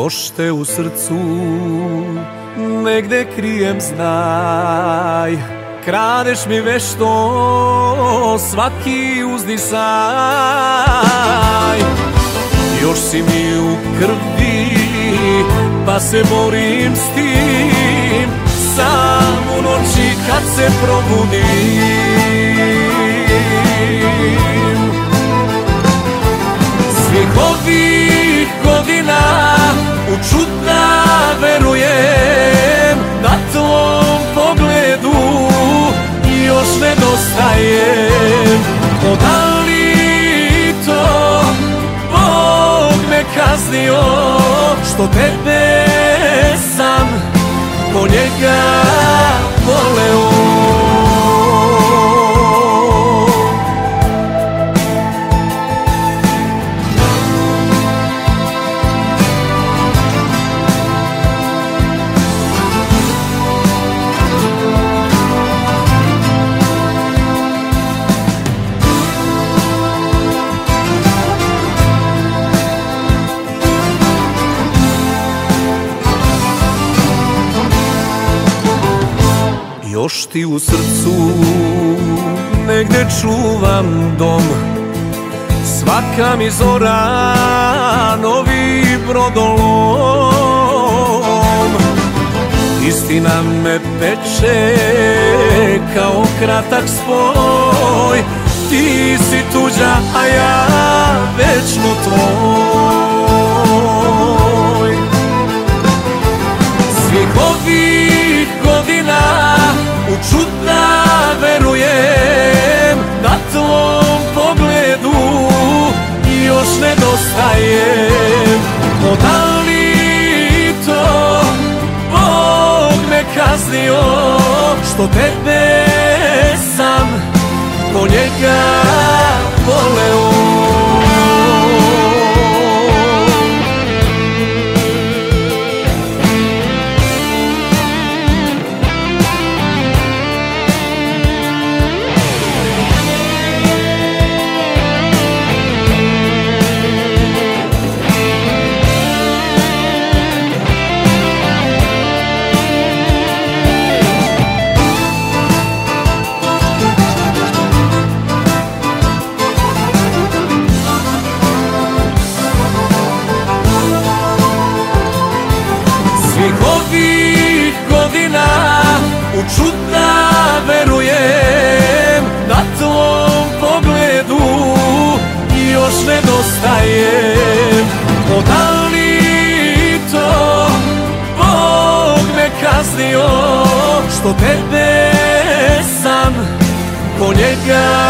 Još te u srcu negde krijem znaj. Kradeš mi vešto svaki uzdisaj Još si mi u krvi pa se borim s tim. Sam u noći kad se probudim Bog me kaznio Što tebe Još ti u srcu negde čuvam dom. Svaka mi zora novi brodolom. Istina me peče kao kratak spoj. Ti si tuđa, a ja večno tvoj nedostajem O da li to Bog me kaznio Što tebe kaznio Što tebe sam po njega